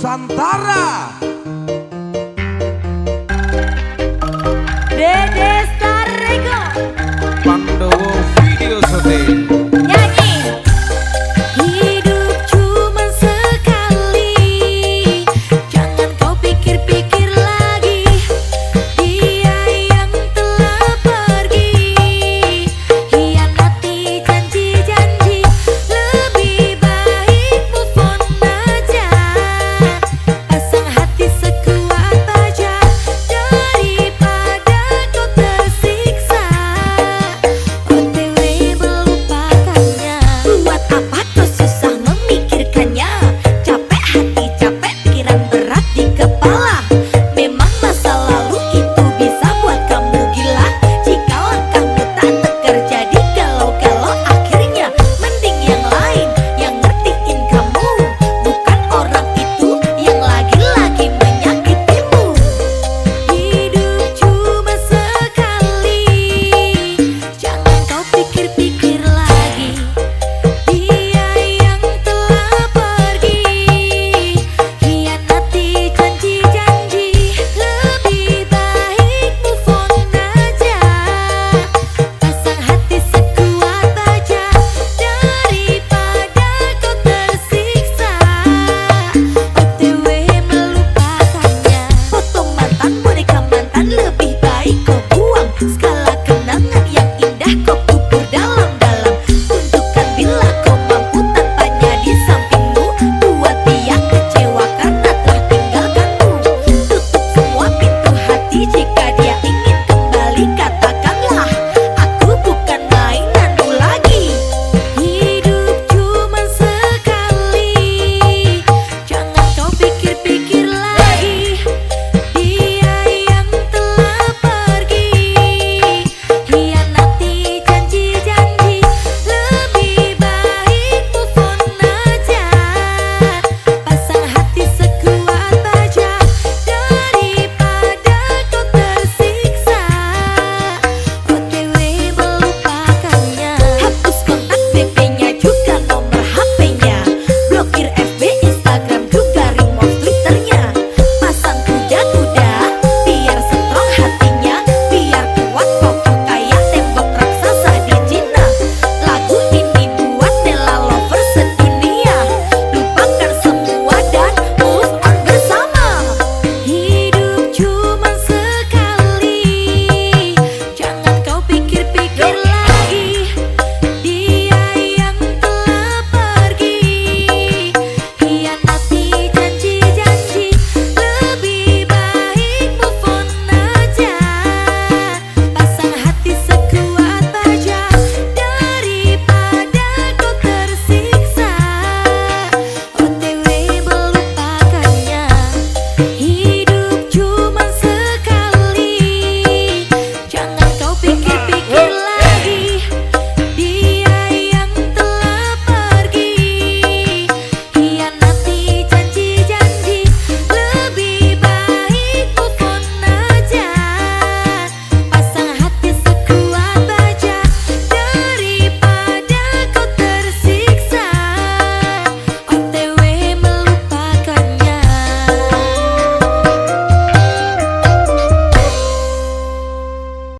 Nusantara.